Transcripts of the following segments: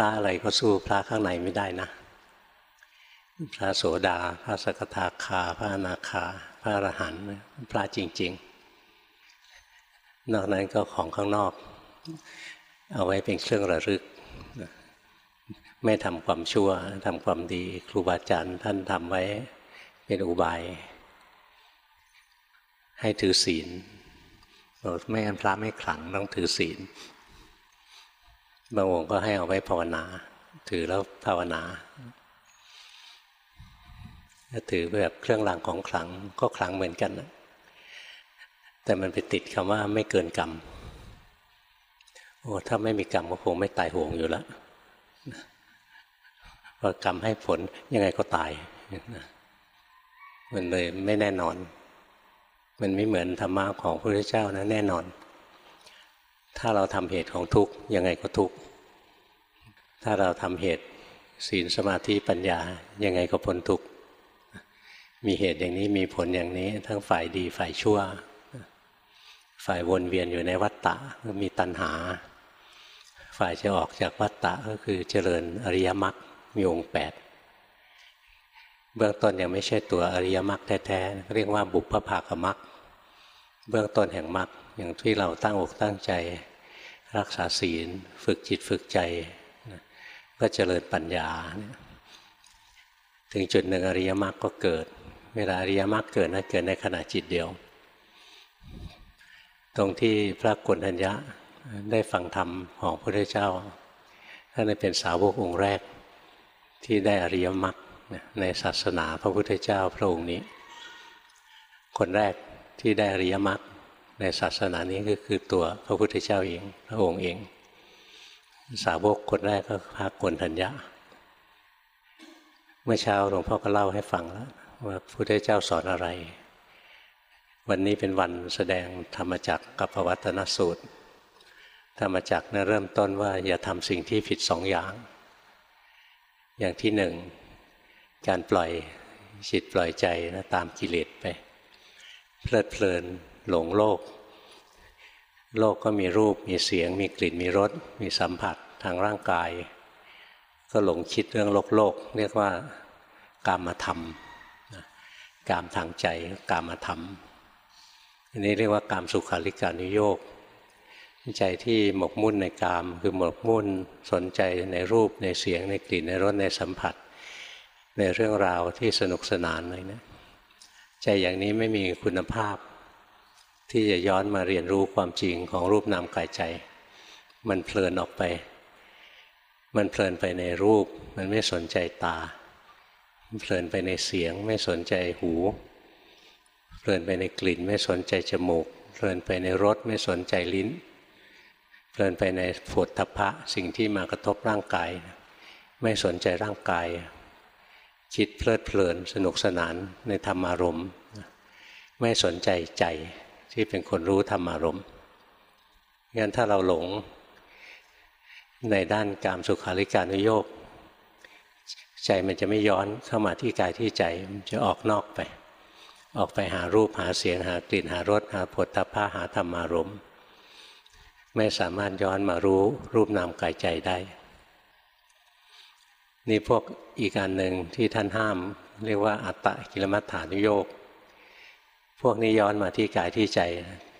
ระอะไรก็สู้พระข้างในไม่ได้นะ พระโสดา พระสกทาคา พระอนาคา พระอรหันต์พระจริง ๆ นอกนั้นก็ของข้างนอก เอาไว้เป็นเครื่องระลึก ไม่ทำความชั่วทำความดีครูบาอาจารย์ท่านทำไว้เป็นอุบาย ให้ถือศีลไม่งั้นพระไม่ขลังต้องถือศีล บางองค์ก็ให้เอาไว้ภาวนา ถือแล้วภาวนาถ้าถือแบบเครื่องรางของขลังก็ขลังเหมือนกันนะแต่มันไปติดคำว่าไม่เกินกรรม โอ้ถ้าไม่มีกรรมก็คงไม่ตายโหงอยู่แล้วพอกรรมให้ผลยังไงก็ตายมันเลยไม่แน่นอน มันไม่เหมือนธรรมะของพระพุทธเจ้านะแน่นอน ถ้าเราทำเหตุของทุกข์ยังไงก็ทุกข์ถ้าเราทำเหตุศีลสมาธิปัญญายังไงก็พ้นทุกข์มีเหตุอย่างนี้มีผลอย่างนี้ ทั้งฝ่ายดีฝ่ายชั่ว ฝ่ายวนเวียนอยู่ในวัฏฏะก็มีตัณหา ฝ่ายจะออกจากวัฏฏะก็คือเจริญอริยมรรคมีองค์แปดเบื้องต้นยังไม่ใช่ตัวอริยมรรคแท้ๆเรียกว่าบุพภากมรรคเบื้องต้นแห่งมรรคอย่างที่เราตั้งอกตั้งใจ รักษาศีล ฝึกจิตฝึกใจก็เจริญปัญญา ถึงจุดหนึ่งอริยมรรคก็เกิด เวลาอริยมรรคเกิดนะเกิดในขณะจิตเดียว ตรงที่พระกุณัญญะได้ฟังธรรมของพระพุทธเจ้าท่านเป็นสาวกองค์แรกที่ได้อริยมรรคในศาสนาพระพุทธเจ้าพระองค์นี้ คนแรกที่ได้อริยมรรค ในศาสนานี้ก็คือตัวพระพุทธเจ้าเองพระองค์เอง สาวกคนแรกก็พระกนทัญญาเมื่อเช้าหลวงพ่อก็เล่าให้ฟังแล้วว่าพระพุทธเจ้าสอนอะไร วันนี้เป็นวันแสดงธรรมจักกับวัตนสูตร ธรรมจักนะเริ่มต้นว่าอย่าทำสิ่งที่ผิดสองอย่าง อย่างที่หนึ่งการปล่อยจิตปล่อยใจนะตามกิเลสไป เพลิดเพลิน หลงโลก โลกก็มีรูปมีเสียง มีกลิ่นมีรส มีสัมผัสทางร่างกาย ก็หลงคิดเรื่องโลกโลก เรียกว่ากามธรรมกามทางใจกามธรรมอันนี้เรียกว่ากามสุขาริการุโยกใจที่หมกมุ่นในกาม คือหมกมุ่นสนใจในรูปในเสียงในกลิ่นในรสในสัมผัส ในเรื่องราวที่สนุกสนานเลยนะใจอย่างนี้ไม่มีคุณภาพ ที่จะย้อนมาเรียนรู้ความจริงของรูปนามกายใจ มันเพลินออกไป มันเพลินไปในรูป มันไม่สนใจตา เพลินไปในเสียง ไม่สนใจหู เพลินไปในกลิ่น ไม่สนใจจมูก เพลินไปในรสไม่สนใจลิ้น เพลินไปในฝุดทพะสิ่งที่มากระทบร่างกาย ไม่สนใจร่างกาย จิตเพลิดเพลินสนุกสนานในธรรมารมณ์ไม่สนใจใจ ที่เป็นคนรู้ธรรมารมณ์งั้นถ้าเราหลงในด้านการสุขาริการุโยกใจมันจะไม่ย้อนเข้ามาที่กายที่ใจมันจะออกนอกไป ออกไปหารูปหาเสียงหากลิ่นหารสหาผลทพะหาธรรมารมณ์ไม่สามารถย้อนมารู้รูปนามกายใจได้ นี่พวกอีกอันหนึ่งที่ท่านห้าม เรียกว่าอัตตะกิลมัฏฐานุโยก พวกนี้ย้อนมาที่กายที่ใจ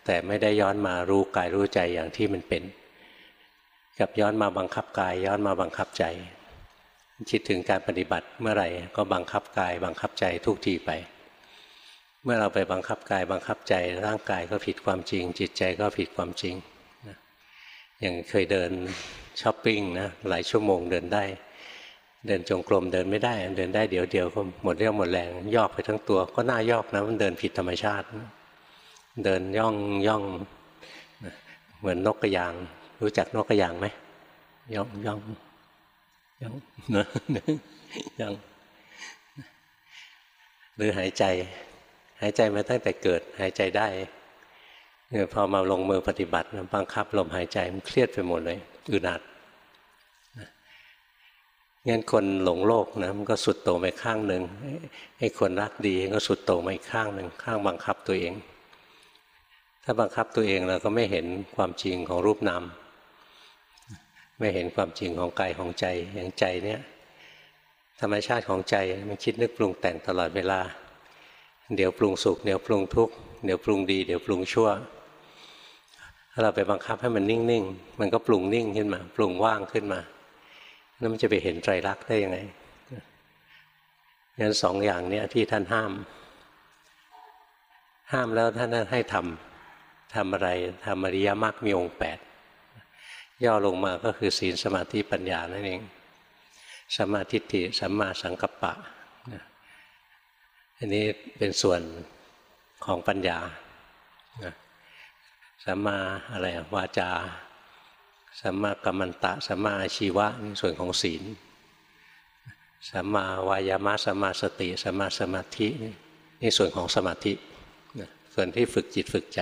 แต่ไม่ได้ย้อนมารู้กายรู้ใจอย่างที่มันเป็น กับย้อนมาบังคับกาย ย้อนมาบังคับใจ คิดถึงการปฏิบัติเมื่อไหร่ก็บังคับกาย บังคับใจทุกทีไป เมื่อเราไปบังคับกายบังคับใจ ร่างกายก็ผิดความจริง จิตใจก็ผิดความจริงอย่างเคยเดินช้อปปิ้งนะหลายชั่วโมงเดินได้ เดินจงกรมเดินไม่ได้ เดินได้เดี๋ยวเดียวก็หมดเรี่ยวหมดแรงยอกไปทั้งตัว ก็น่ายอกนะมันเดินผิดธรรมชาติ เดินย่องย่องเหมือนนกกระยาง รู้จักนกกระยางไหมย่องย่องย่องนะย่องหรือหายใจ หายใจมาตั้งแต่เกิดหายใจได้เนี่ยพอมาลงมือปฏิบัติบังคับลมหายใจมันเครียดไปหมดเลยอึดอัด งั้นคนหลงโลกนะมันก็สุดโต่งไปข้างหนึ่งให้คนรักดีก็สุดโต่งไปอีกข้างหนึ่งข้างบังคับตัวเอง ถ้าบังคับตัวเองเราก็ไม่เห็นความจริงของรูปนามไม่เห็นความจริงของกายของใจอย่างใจเนี่ยธรรมชาติของใจมันคิดนึกปรุงแต่งตลอดเวลา เดี๋ยวปรุงสุขเดี๋ยวปรุงทุกข์เดี๋ยวปรุงดีเดี๋ยวปรุงชั่วถ้าเราไปบังคับให้มันนิ่งๆ มันก็ปรุงนิ่งขึ้นมา ปรุงว่างขึ้นมา แล้วมันจะไปเห็นไตรลักษณ์ได้ยังไงงั้นสองอย่างเนี้ยที่ท่านห้าม ห้ามแล้วท่านให้ทำทำอะไรทำอริยมรรคมีองค์แปดย่อลงมาก็คือศีลสมาธิปัญญานั่นเองสมาธิิสัมมาสังกัปปะอันนี้เป็นส่วนของปัญญาสัมมาอะไรวาจา สัมมากัมมันตะสัมมาอาชีวะในส่วนของศีลสัมมาวายามะสัมมาสติสัมมาสมาธินี่ส่วนของสมาธิส่วนที่ฝึกจิตฝึกใจ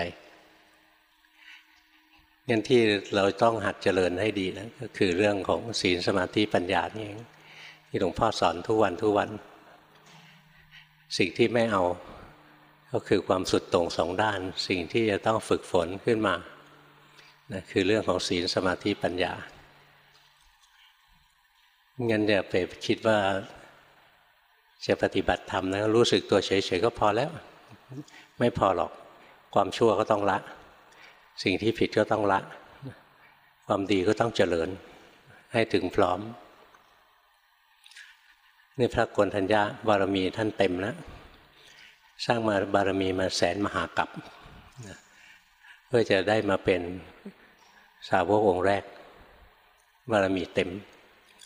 งั้นที่เราต้องหัดเจริญให้ดีนะก็คือเรื่องของศีลสมาธิปัญญานี่เองที่หลวงพ่อสอนทุกวันทุกวัน สิ่งที่ไม่เอา ก็คือความสุดตรงสองด้าน สิ่งที่จะต้องฝึกฝนขึ้นมา นะคือเรื่องของศีลสมาธิปัญญางั้นอย่าไปคิดว่าจะปฏิบัติธรรมนะรู้สึกตัวเฉยๆก็พอแล้ว ไม่พอหรอกความชั่วก็ต้องละ สิ่งที่ผิดก็ต้องละ ความดีก็ต้องเจริญ ให้ถึงพร้อมนี่พระกนทัญญาบารมีท่านเต็มแล้วสร้างมาบารมีมาแสนมหากัปเพื่อจะได้มาเป็นสาวกองค์แรก บารมีเต็ม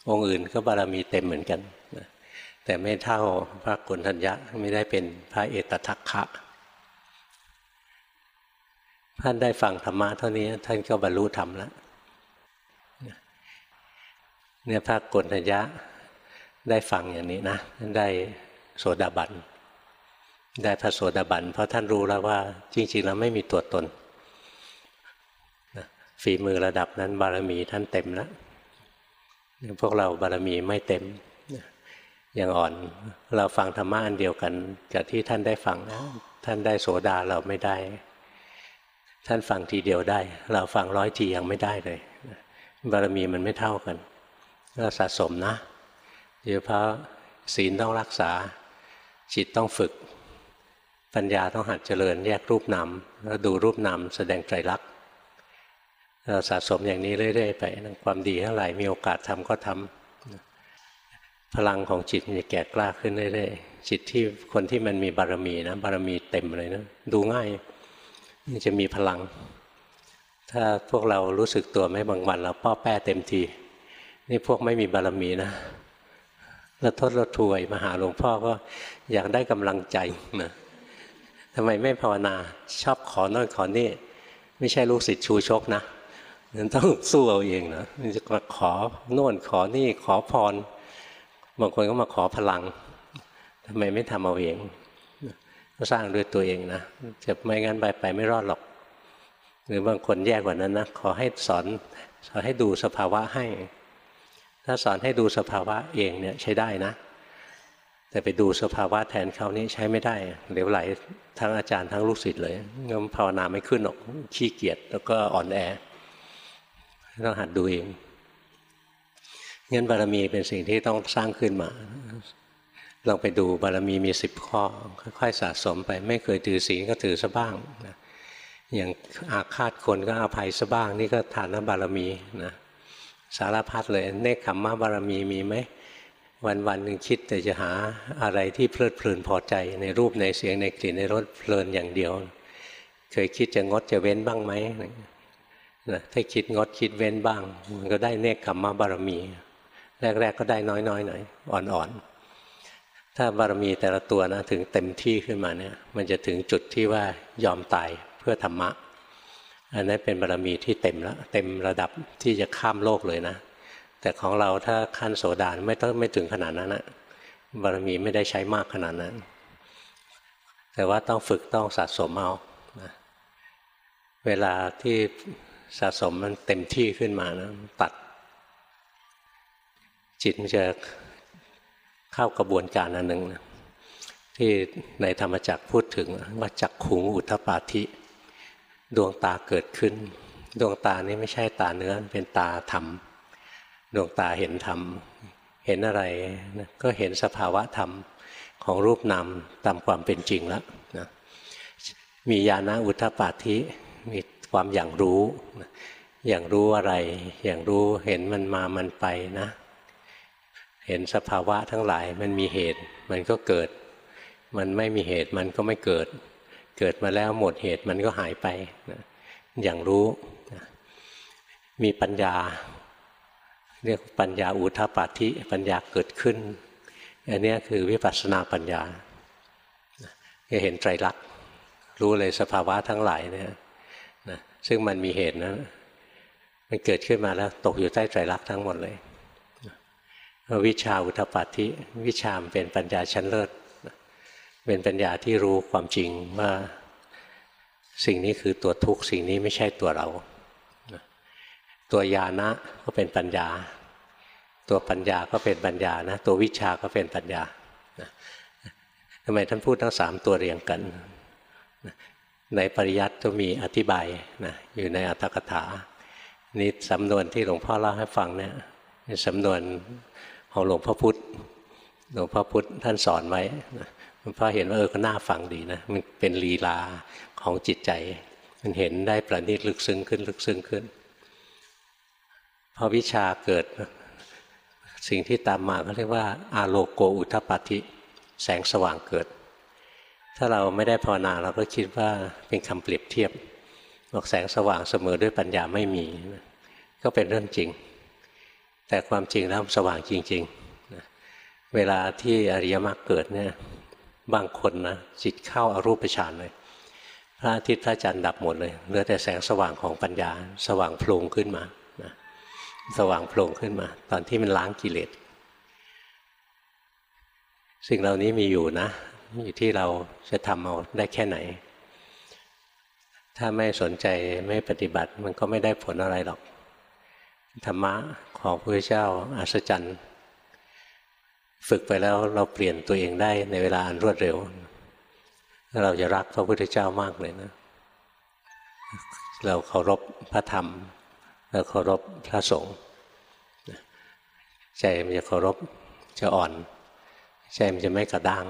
องค์อื่นก็บารมีเต็มเหมือนกันแต่ไม่เท่าพระกุณทัญญะไม่ได้เป็นพระเอตทัคคะท่านได้ฟังธรรมะเท่านี้ท่านก็บรรลุธรรมแล้วเนี่ยพระกุณทัญญะได้ฟังอย่างนี้นะได้โสดาบันได้พระโสดาบันเพราะท่านรู้แล้วว่าจริงๆแล้วไม่มีตัวตน ฝีมือระดับนั้นบารมีท่านเต็มแล้วพวกเราบารมีไม่เต็มยังอ่อนเราฟังธรรมะอันเดียวกันกับที่ท่านได้ฟังท่านได้โสดาเราไม่ได้ ท่านฟังทีเดียวได้ เราฟังร้อยทียังไม่ได้เลยบารมีมันไม่เท่ากันก็สะสมนะโดยเฉพาะศีลต้องรักษา จิตต้องฝึก ปัญญาต้องหัดเจริญแยกรูปนามแล้วดูรูปนามแสดงไตรลักษณ์ เราสะสมอย่างนี้เรื่อย ๆ ไปความดีเท่าไหร่มีโอกาสทำก็ทำพลังของจิตมันจะแก่กล้าขึ้นเรื่อยๆจิตที่คนที่มันมีบารมีนะบารมีเต็มเลยนะดูง่ายมันจะมีพลัง ถ้าพวกเรารู้สึกตัวไม่บางวันเราป้อแป้เต็มที นี่พวกไม่มีบารมีนะแล้วทดระทวยมาหาหลวงพ่อก็อยากได้กำลังใจนะทำไมไม่ภาวนาชอบขอโน่นขอนี่ ไม่ใช่ลูกศิษย์ชูชกนะ นั่นต้องสู้เอาเองนะมันจะมาขอโน่นขอนี่ขอพร บางคนก็มาขอพลังทำไมไม่ทำเอาเองก็สร้างด้วยตัวเองนะจะไม่งั้นไปไปไม่รอดหรอก หรือบางคนแย่กว่านั้นนะขอให้สอนสอนให้ดูสภาวะให้ ถ้าสอนให้ดูสภาวะเองเนี่ยใช้ได้นะ แต่ไปดูสภาวะแทนเขานี่ใช้ไม่ได้เหลวไหลทั้งอาจารย์ทั้งลูกศิษย์เลยงั้นภาวนาไม่ขึ้นหรอกขี้เกียจแล้วก็อ่อนแอ ต้องหัดดูเองงั้นบารมีเป็นสิ่งที่ต้องสร้างขึ้นมาลองไปดูบารมีมีสิบข้อ ค่อยๆสะสมไป ไม่เคยถือศีลก็ถือซะบ้างนะอย่างอาฆาตคนก็อภัยซะบ้าง นี่ก็ฐานบารมีนะสารพัดเลยเนคขมมะบารมีมีไหมวันวันหนึ่งคิดแต่จะหาอะไรที่เพลิดเพลินพอใจในรูปในเสียงในกลิ่นในรสเพลินอย่างเดียว เคยคิดจะงดจะเว้นบ้างไหม นะถ้าคิดงดคิดเว้นบ้าง มันก็ได้เนคขมมะบารมี แรก ๆ ก็ได้น้อยๆหน่อยอ่อนๆ ถ้าบารมีแต่ละตัวนะถึงเต็มที่ขึ้นมาเนี่ย มันจะถึงจุดที่ว่ายอมตายเพื่อธรรมะ อันนั้นเป็นบารมีที่เต็มแล้วเต็มระดับที่จะข้ามโลกเลยนะ แต่ของเราถ้าขั้นโสดาไม่ต้องไม่ถึงขนาดนั้นนะบารรมีไม่ได้ใช้มากขนาดนั้น แต่ว่าต้องฝึกต้องสะสมเอานะเวลาที่ สะสมมันเต็มที่ขึ้นมานะตัด จิตมันจะเข้ากระบวนการอันหนึ่งนะที่ในธรรมจักพูดถึงว่าจักขุงอุทปาธิดวงตาเกิดขึ้น ดวงตานี้ไม่ใช่ตาเนื้อเป็นตาธรรม ดวงตาเห็นธรรม เห็นอะไรก็เห็นสภาวะธรรมของรูปนามตามความเป็นจริงแล้วนะมีญาณอุทปาธิมี ความอย่างรู้อย่างรู้อะไร อย่างรู้เห็นมันมามันไปนะ เห็นสภาวะทั้งหลายมันมีเหตุ มันก็เกิด มันไม่มีเหตุมันก็ไม่เกิด เกิดมาแล้วหมดเหตุมันก็หายไปนะอย่างรู้นะมีปัญญา เรียกปัญญาอุทปาธิปัญญาเกิดขึ้นอันนี้คือวิปัสสนาปัญญาจะเห็นไตรลักษณ์รู้เลยสภาวะทั้งหลายเนี่ย ซึ่งมันมีเหตุนะมันเกิดขึ้นมาแล้ว ตกอยู่ใต้ไตรลักษณ์ทั้งหมดเลยวิชาอุทปัติวิชามเป็นปัญญาชั้นเลิศเป็นปัญญาที่รู้ความจริงว่าสิ่งนี้คือตัวทุกข์สิ่งนี้ไม่ใช่ตัวเรา ตัวญาณะก็เป็นปัญญา ตัวปัญญาก็เป็นปัญญานะ ตัววิชาก็เป็นปัญญาทำไมท่านพูดทั้งสามตัวเรียงกัน ในปริยัติก็มีอธิบายนะอยู่ในอัตถกถา นี่สำนวนที่หลวงพ่อเล่าให้ฟังเนี่ยสำนวนของหลวงพ่อพุธหลวงพ่อพุธท่านสอนไว้หลวงพ่อเห็นว่าเออก็น่าฟังดีนะมันเป็นลีลาของจิตใจ มันเห็นได้ประณีตลึกซึ้งขึ้นลึกซึ้งขึ้นพอวิชาเกิดสิ่งที่ตามมาก็เรียกว่าอาโลโกอุทปาธิ แสงสว่างเกิด ถ้าเราไม่ได้ภาวนาเราก็คิดว่าเป็นคำเปรียบเทียบบอกแสงสว่างเสมอด้วยปัญญาไม่มี ก็เป็นเรื่องจริง แต่ความจริงแล้วสว่างจริงๆเวลาที่อริยมรรคเกิดเนี่ยบางคนนะจิตเข้าอารูปฌานเลยพระอาทิตย์พระจันทร์ดับหมดเลยเหลือแต่แสงสว่างของปัญญา สว่างโพลงขึ้นมานะสว่างโพลงขึ้นมา ตอนที่มันล้างกิเลสสิ่งเหล่านี้มีอยู่นะ อยู่ที่เราจะทำเอาได้แค่ไหน ถ้าไม่สนใจไม่ปฏิบัติมันก็ไม่ได้ผลอะไรหรอก ธรรมะของพระเจ้าอัศจรรย์ฝึกไปแล้วเราเปลี่ยนตัวเองได้ในเวลาอันรวดเร็ว เราจะรักพระพุทธเจ้ามากเลยนะ เราเคารพพระธรรม เราเคารพพระสงฆ์ใจมันจะเคารพจะอ่อน ใจมันจะไม่กระด้าง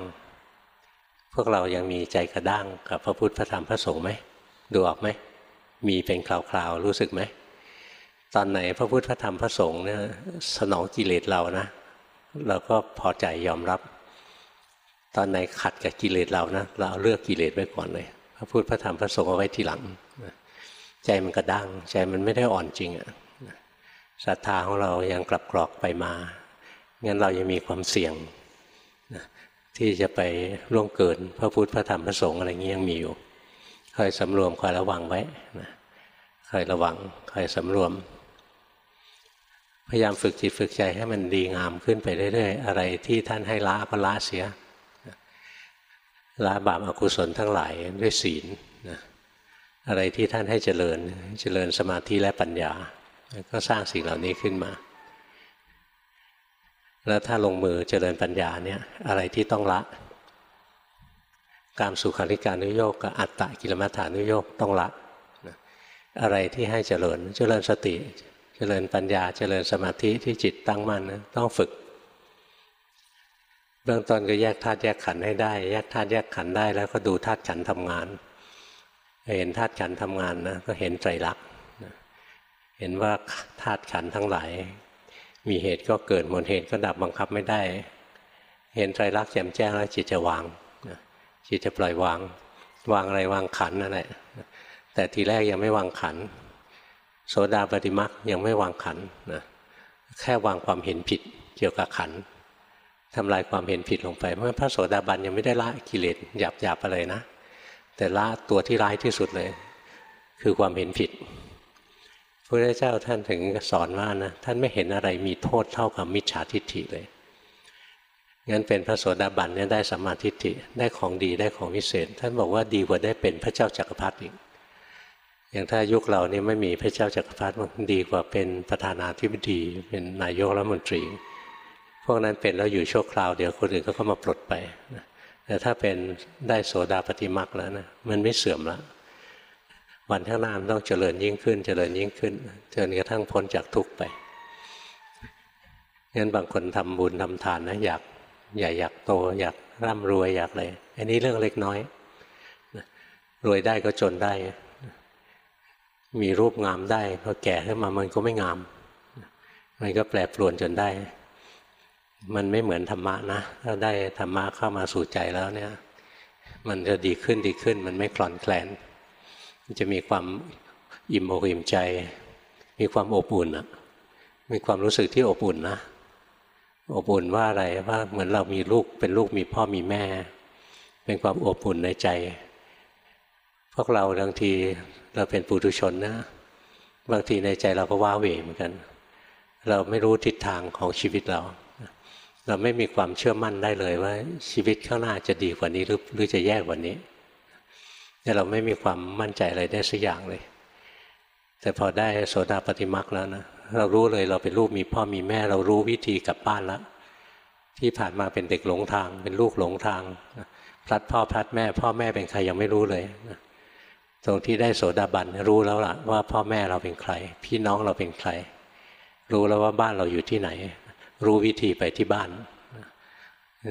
พวกเรายังมีใจกระด้างกับพระพุทธพระธรรมพระสงฆ์ไหมดูออกไหมมีเป็นคราวๆรู้สึกไหมตอนไหนพระพุทธพระธรรมพระสงฆ์เนี่ยสนองกิเลสเรานะ เราก็พอใจยอมรับ ตอนไหนขัดกับกิเลสเรานะเราเลือกกิเลสไว้ก่อนเลย พระพุทธพระธรรมพระสงฆ์เอาไว้ทีหลังใจมันกระด้างใจมันไม่ได้อ่อนจริงอะศรัทธาของเรายังกลับกรอกไปมางั้นเรายังมีความเสี่ยง ที่จะไปล่วงเกินพระพุทธพระธรรมพระสงฆ์อะไรเงี้ยังมีอยู่คอยสำรวมคอยระวังไว้นะคอยระวังคอยสำรวม พยายามฝึกจิตฝึกใจให้มันดีงามขึ้นไปเรื่อยๆ อะไรที่ท่านให้ละก็ละเสียละบาปอกุศลทั้งหลายด้วยศีลนะอะไรที่ท่านให้เจริญเจริญสมาธิและปัญญา ก็สร้างสิ่งเหล่านี้ขึ้นมา แล้วถ้าลงมือเจริญปัญญาเนี่ยอะไรที่ต้องละ การสุขาริการนุโยกกับอัตตะกิลมัฏฐานุโยกต้องละ อะไรที่ให้เจริญเจริญสติ เจริญปัญญา เจริญสมาธิที่จิตตั้งมั่นนะต้องฝึก เบื้องต้นก็แยกธาตุแยกขันให้ได้ แยกธาตุแยกขันได้แล้วก็ดูธาตุขันธ์ทำงานเห็นธาตุขันธ์ทำงานนะก็เห็นไตรลัก เห็นว่าธาตุขันทั้งหลาย มีเหตุก็เกิดหมดเหตุก็ดับบังคับไม่ได้ เห็นไตรลักษณ์แจ่มแจ้งแล้วจิตจะวางจิตจะปล่อยวาง วางอะไรวางขันนั่นแหละแต่ทีแรกยังไม่วางขัน โสดาปฏิมักยังไม่วางขันนะแค่วางความเห็นผิดเกี่ยวกับขันทำลายความเห็นผิดลงไปเพราะพระโสดาบันยังไม่ได้ละกิเลสหยาบหยาบอะไรนะ แต่ละตัวที่ร้ายที่สุดเลย คือความเห็นผิด พระพุทธเจ้าท่านถึงสอนว่านะท่านไม่เห็นอะไรมีโทษเท่ากับมิจฉาทิฏฐิเลยงั้นเป็นพระโสดาบันเนี่ยได้สัมมาทิฏฐิได้ของดีได้ของวิเศษ ท่านบอกว่าดีกว่าได้เป็นพระเจ้าจักรพรรดิอีกอย่างถ้ายุคเรานี่ไม่มีพระเจ้าจักรพรรดิมันดีกว่าเป็นประธานาธิบดี เป็นนายกรัฐมนตรี พวกนั้นเป็นแล้วอยู่ชั่วคราวเดี๋ยวคนอื่นก็เข้ามาปลดไปแต่ถ้าเป็นได้โสดาปฏิมักแล้วนะมันไม่เสื่อมแล้ว วันข้างหน้ามันต้องเจริญยิ่งขึ้น เจริญยิ่งขึ้นจนกระทั่งพ้นจากทุกข์ไปงั้นบางคนทำบุญทำทานนะอยากอยากอยากโต อยากร่ำรวยอยากอะไรอันนี้เรื่องเล็กน้อยรวยได้ก็จนได้ มีรูปงามได้พอแก่ขึ้นมามันก็ไม่งาม มันก็แปรปรวนจนได้ มันไม่เหมือนธรรมะนะถ้าได้ธรรมะเข้ามาสู่ใจแล้วเนี่ย มันจะดีขึ้นดีขึ้น มันไม่คลอนแคลน มันจะมีความอิ่มอกอิ่มใจ มีความอบอุ่นอะมีความรู้สึกที่อบอุ่นนะอบอุ่นว่าอะไรว่าเหมือนเรามีลูกเป็นลูกมีพ่อมีแม่ เป็นความอบอุ่นในใจ พวกเราบางทีเราเป็นปุถุชนนะ บางทีในใจเราก็ว้าเหวเหมือนกัน เราไม่รู้ทิศทางของชีวิตเรา เราไม่มีความเชื่อมั่นได้เลยว่าชีวิตข้างหน้าจะดีกว่านี้หรือหรือจะแย่กว่านี้ แต่เราไม่มีความมั่นใจอะไรได้สักอย่างเลย แต่พอได้โสดาปฏิมักแล้วนะเรารู้เลยเราเป็นลูกมีพ่อมีแม่ เรารู้วิธีกลับบ้านแล้วที่ผ่านมาเป็นเด็กหลงทาง เป็นลูกหลงทางพลัดพ่อพลัดแม่ พ่อแม่เป็นใครยังไม่รู้เลยตรงที่ได้โสดาบันรู้แล้วล่ะว่าพ่อแม่เราเป็นใคร พี่น้องเราเป็นใคร รู้แล้วว่าบ้านเราอยู่ที่ไหน รู้วิธีไปที่บ้าน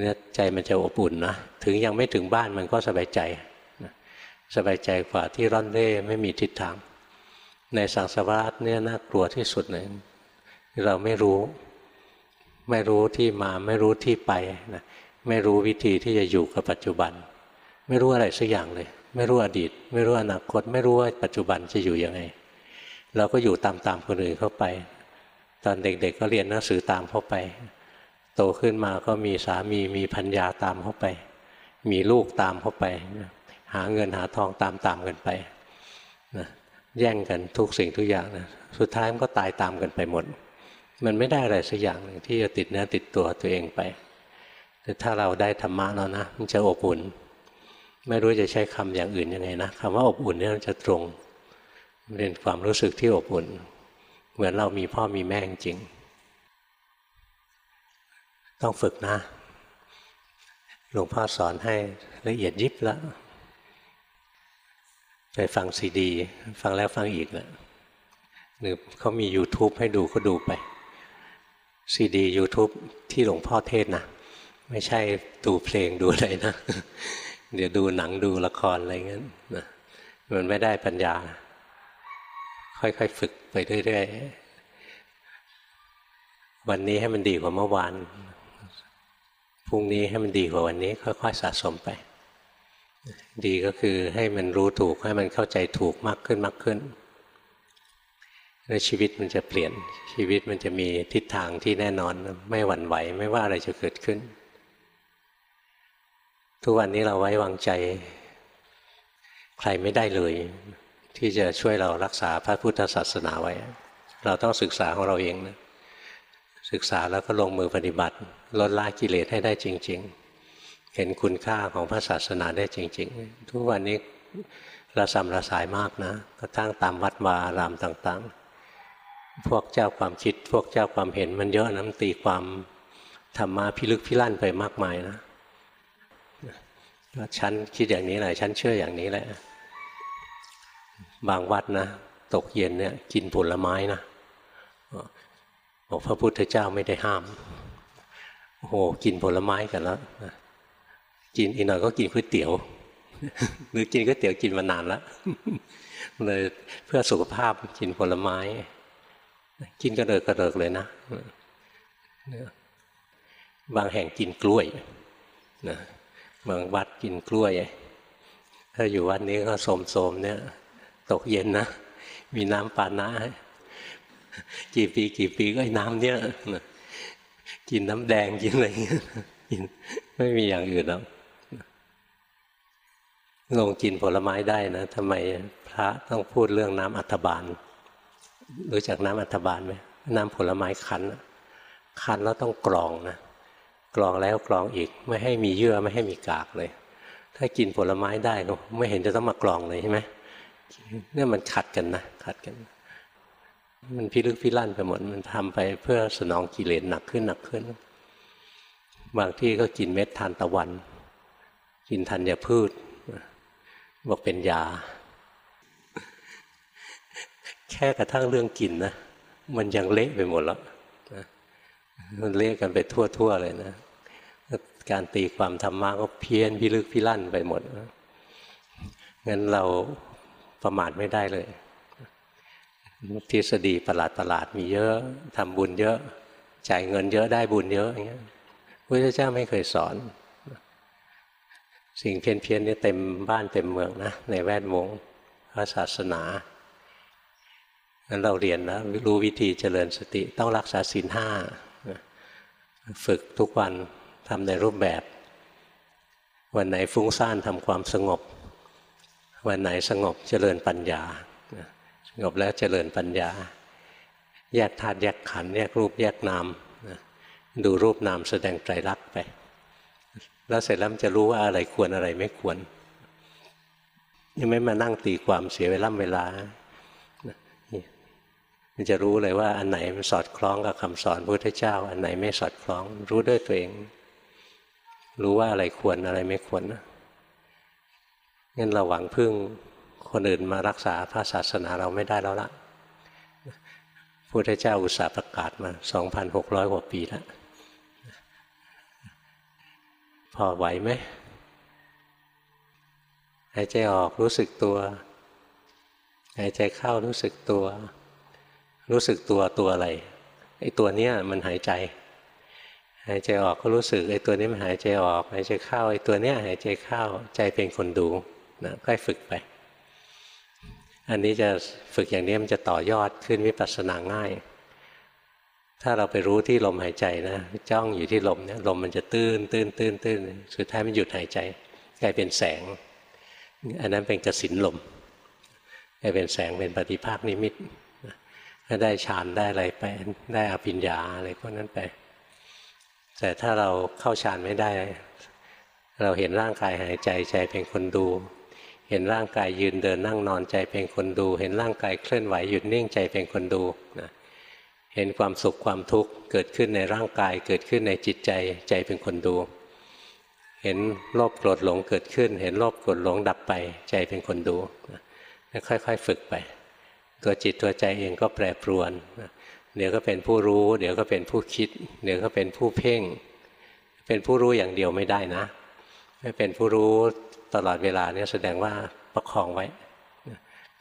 เนี่ยใจมันจะอบอุ่นนะถึงยังไม่ถึงบ้านมันก็สบายใจ สบายใจกว่าที่ร่อนเร่ไม่มีทิศทาง ในสังสารวัฏเนี่ยน่ากลัวที่สุดเลยเราไม่รู้ ไม่รู้ที่มาไม่รู้ที่ไปนะไม่รู้วิธีที่จะอยู่กับปัจจุบัน ไม่รู้อะไรสักอย่างเลย ไม่รู้อดีต ไม่รู้อนาคต ไม่รู้ว่าปัจจุบันจะอยู่ยังไง เราก็อยู่ตามๆคนอื่นเข้าไป ตอนเด็กๆก็เรียนหนังสือตามเข้าไป โตขึ้นมาก็มีสามีมีพัญญาตามเข้าไป มีลูกตามเข้าไป หาเงินหาทองตามตามกันไปนะแย่งกันทุกสิ่งทุกอย่างนะสุดท้ายมันก็ตายตามกันไปหมด มันไม่ได้อะไรสักอย่างหนึ่งที่จะติดเนื้อติดตัวตัวเองไป แต่ถ้าเราได้ธรรมะแล้วนะมันจะอบอุ่น ไม่รู้จะใช้คำอย่างอื่นยังไงนะคำว่าอบอุ่นนี่มันจะตรงเป็นความรู้สึกที่อบอุ่น เหมือนเรามีพ่อมีแม่จริง ต้องฝึกนะหลวงพ่อสอนให้ละเอียดยิบแล้ว ไปฟังซีดี ฟังแล้วฟังอีกนะหรือเขามี YouTube ให้ดูก็ดูไปซีดี YouTube ที่หลวงพ่อเทศนะไม่ใช่ดูเพลงดูอะไรนะ เดี๋ยวดูหนังดูละครอะไรเงี้ยนะมันไม่ได้ปัญญา ค่อยๆฝึกไปเรื่อยๆ วันนี้ให้มันดีกว่าเมื่อวานพรุ่งนี้ให้มันดีกว่าวันนี้ ค่อยๆสะสมไป ดีก็คือให้มันรู้ถูกให้มันเข้าใจถูกมากขึ้นมากขึ้น แล้วชีวิตมันจะเปลี่ยนชีวิตมันจะมีทิศทางที่แน่นอนไม่หวั่นไหวไม่ว่าอะไรจะเกิดขึ้น ทุกวันนี้เราไว้วางใจ ใครไม่ได้เลย ที่จะช่วยเรารักษาพระพุทธศาสนาไว้ เราต้องศึกษาของเราเองนะศึกษาแล้วก็ลงมือปฏิบัติลดละกิเลสให้ได้จริง ๆ เห็นคุณค่าของพระศาสนาได้จริง ๆ ทุกวันนี้ระสำระสายมากนะกระทั่งตามวัดวาอารามต่างๆ พวกเจ้าความคิด พวกเจ้าความเห็นมันเยอะนะมันตีความธรรมะพิลึกพิลั่นไปมากมายนะฉันคิดอย่างนี้แหละฉันเชื่ออย่างนี้แหละ บางวัดนะ ตกเย็นเนี่ยกินผลไม้นะบอกพระพุทธเจ้าไม่ได้ห้าม โอ้โหกินผลไม้กันแล้ว กินอีกหน่อยก็กินก๋วยเตี๋ยวหรือกินก๋วยเตี๋ยวกินมานานแล้วเลยเพื่อสุขภาพกินผลไม้ กินกระเดิกกระเดิกเลยนะ บางแห่งกินกล้วยนะบางวัดกินกล้วย ถ้าอยู่วัดนี้ก็โสมๆเนี่ย ตกเย็นนะ มีน้ำปานะกี่ปีกี่ปีก็ไอ้น้ำเนี่ยกินน้ำแดงกินอะไรเงี้ยไม่มีอย่างอื่นแล้ว ลงกินผลไม้ได้นะทำไมพระต้องพูดเรื่องน้ำอัฐบาล รู้จักน้ำอัฐบาลไหมน้ำผลไม้คั้นคั้นแล้วต้องกรองนะกรองแล้วกรองอีกไม่ให้มีเยื่อไม่ให้มีกากเลย ถ้ากินผลไม้ได้ก็ไม่เห็นจะต้องมากรองเลยใช่ไหมเนี่ยมันขัดกันนะขัดกัน มันพิลึกพิลั่นไปหมดมันทำไปเพื่อสนองกิเลสหนักขึ้นหนักขึ้น บางที่ก็กินเม็ดทานตะวัน กินธัญพืช บอกเป็นยา แค่กระทั่งเรื่องกินนะ มันยังเละไปหมดแล้วนะมันเรียกกันไปทั่วๆเลยนะการตีความธรรมะก็เพี้ยนพิลึกพิลั่นไปหมดงั้นเราประมาทไม่ได้เลยทฤษฎีประหลาดประหลาดมีเยอะทำบุญเยอะ จ่ายเงินเยอะได้บุญเยอะอย่างเงี้ยพระเจ้าไม่เคยสอน สิ่งเพี้ยนเพียนนี่เต็มบ้านเต็มเมืองนะในแวดวงพระศาสนางั้นเราเรียนนะรู้วิธีเจริญสติต้องรักษาศีลห้าฝึกทุกวันทำในรูปแบบ วันไหนฟุ้งซ่านทำความสงบ วันไหนสงบเจริญปัญญาสงบแล้วเจริญปัญญา แยกธาตุแยกขันธ์แยกรูปแยกนามดูรูปนามแสดงไตรลักษณ์ไป แล้วเสร็จแล้วมันจะรู้ว่าอะไรควรอะไรไม่ควรยังไม่มานั่งตีความเสียเวลาเวลา มันจะรู้เลยว่าอันไหนมันสอดคล้องกับคำสอนพระพุทธเจ้า อันไหนไม่สอดคล้อง รู้ด้วยตัวเอง รู้ว่าอะไรควรอะไรไม่ควรนะงั้นเราหวังพึ่งคนอื่นมารักษาพระศาสนาเราไม่ได้แล้วละพระพุทธเจ้าอุตส่าห์ประกาศมา 2,600 กว่าปีแล้ว พอไหวไหมหายใจออกรู้สึกตัว หายใจเข้ารู้สึกตัว รู้สึกตัวตัวอะไรไอ้ตัวเนี้ยมันหายใจ หายใจออกก็รู้สึกไอ้ตัวนี้มันหายใจออกหายใจเข้าไอ้ตัวเนี้ยหายใจเข้าใจเป็นคนดูนะค่อยฝึกไป อันนี้จะฝึกอย่างนี้มันจะต่อยอดขึ้นวิปัสสนาง่าย ถ้าเราไปรู้ที่ลมหายใจนะจ้องอยู่ที่ลมเนี่ยลมมันจะตื้นตื้นตื้นตื้นสุดท้ายมันหยุดหายใจกลายเป็นแสง อันนั้นเป็นกสินลมกลายเป็นแสงเป็นปฏิภาคนิมิตก็ได้ฌานได้อะไรไปได้อภิญญาอะไรพวกนั้นไป แต่ถ้าเราเข้าฌานไม่ได้ เราเห็นร่างกายหายใจใจเป็นคนดู เห็นร่างกายยืนเดินนั่งนอนใจเป็นคนดู เห็นร่างกายเคลื่อนไหวหยุดนิ่งใจเป็นคนดูนะ เห็นความสุขความทุกข์เกิดขึ้นในร่างกาย เกิดขึ้นในจิตใจใจเป็นคนดู เห็นโลภโกรธหลงเกิดขึ้น เห็นโลภโกรธหลงดับไป ใจเป็นคนดูค่อยๆฝึกไป ตัวจิตตัวใจเองก็แปรปรวนเดี๋ยวก็เป็นผู้รู้ เดี๋ยวก็เป็นผู้คิด เดี๋ยวก็เป็นผู้เพ่ง เป็นผู้รู้อย่างเดียวไม่ได้นะ ไม่เป็นผู้รู้ตลอดเวลาเนี่ยแสดงว่าประคองไว้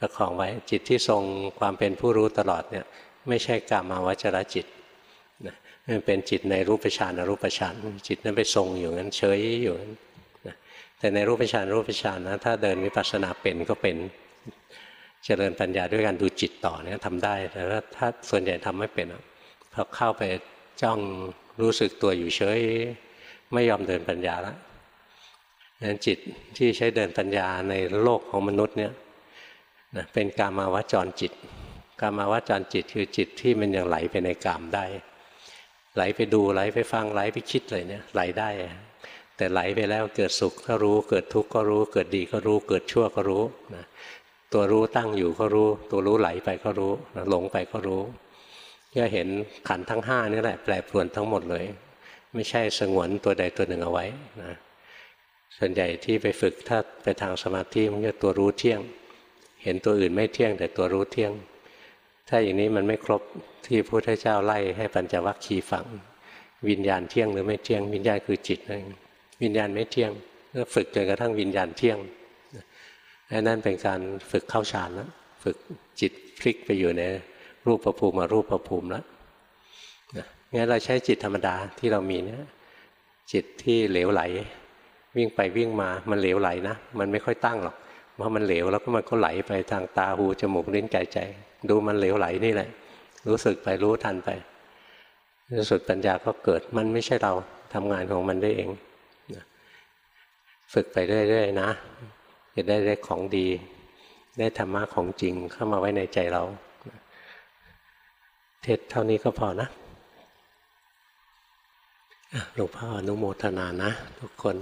ประคองไว้จิตที่ทรงความเป็นผู้รู้ตลอดเนี่ย ไม่ใช่กามาวจรจิตมันเป็นจิตในรูปฌานอรูปฌานจิตนั้นไปทรงอยู่งั้นเฉยอยู่งั้นแต่ในรูปฌานรูปฌานนะถ้าเดินวิปัสสนาเป็นก็เป็นเจริญปัญญาด้วยการดูจิตต่อเนี่ยทำได้แต่ว่าถ้าส่วนใหญ่ทำไม่เป็นพอเข้าไปจ้องรู้สึกตัวอยู่เฉยไม่ยอมเดินปัญญาแล้วนั้นจิตที่ใช้เดินปัญญาในโลกของมนุษย์เนี่ยเป็นกามาวจรจิต กามาวจรจิตคือจิตที่มันยังไหลไปในกามได้ ไหลไปดูไหลไปฟังไหลไปคิดเลยเนี่ยไหลได้ แต่ไหลไปแล้วเกิดสุขก็รู้ เกิดทุกข์ก็รู้ เกิดดีก็รู้ เกิดชั่วก็รู้นะตัวรู้ตั้งอยู่ก็รู้ ตัวรู้ไหลไปก็รู้หลงไปก็รู้ก็เห็นขันทั้งห้านี่แหละ แปรปรวนทั้งหมดเลย ไม่ใช่สงวนตัวใดตัวหนึ่งเอาไว้นะส่วนใหญ่ที่ไปฝึกถ้าไปทางสมาธิมันจะตัวรู้เที่ยง เห็นตัวอื่นไม่เที่ยง แต่ตัวรู้เที่ยง ถ้าอย่างนี้มันไม่ครบที่พระพุทธเจ้าไล่ให้ปัญจวัคคีย์ฝังวิญญาณเที่ยงหรือไม่เที่ยง วิญญาณคือจิตนั่นวิญญาณไม่เที่ยงก็ฝึกจนกระทั่งวิญญาณเที่ยงนั่นเป็นการฝึกเข้าฌานแล้วฝึกจิตพลิกไปอยู่ในรูปประภูมิมารูปประภูมิแล้วงั้นเราใช้จิตธรรมดาที่เรามีเนี่ยจิตที่เหลวไหล วิ่งไปวิ่งมามันเหลวไหลนะ มันไม่ค่อยตั้งหรอกเพราะมันเหลวแล้วก็มันก็ไหลไปทางตาหูจมูกลิ้นกายใจ ดูมันเหลวไหลนี่แหละ รู้สึกไปรู้ทันไปสุดปัญญาก็เกิดมันไม่ใช่เราทำงานของมันได้เองฝึกไปเรื่อยๆนะจะได้ได้ของดี ได้ธรรมะของจริงเข้ามาไว้ในใจเรา เทศเท่านี้ก็พอนะหลวงพ่ออนุโมทนานะ ทุกคน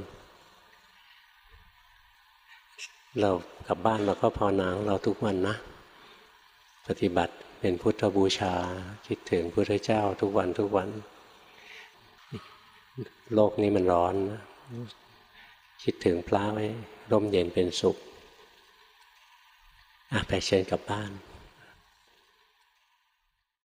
เรากลับบ้านเราก็ภาวนาเราทุกวันนะ ปฏิบัติเป็นพุทธบูชา คิดถึงพระเจ้าทุกวันทุกวัน โลกนี้มันร้อน คิดถึงพระไว้ร่มเย็นเป็นสุขไปเชิญกลับบ้าน